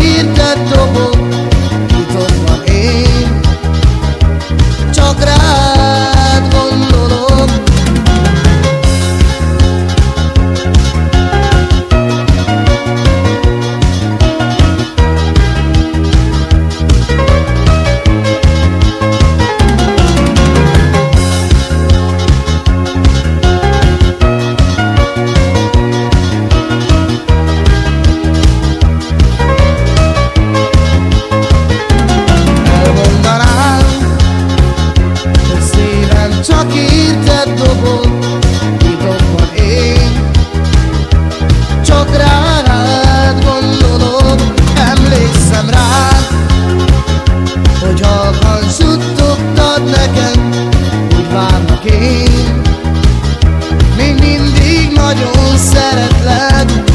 need that csak érted dobom Nyitottan én. Csak rád gondolom Emlékszem rád Hogy halkan suttogtad nekem Úgy várnak én. Még mindig nagyon szeretlek.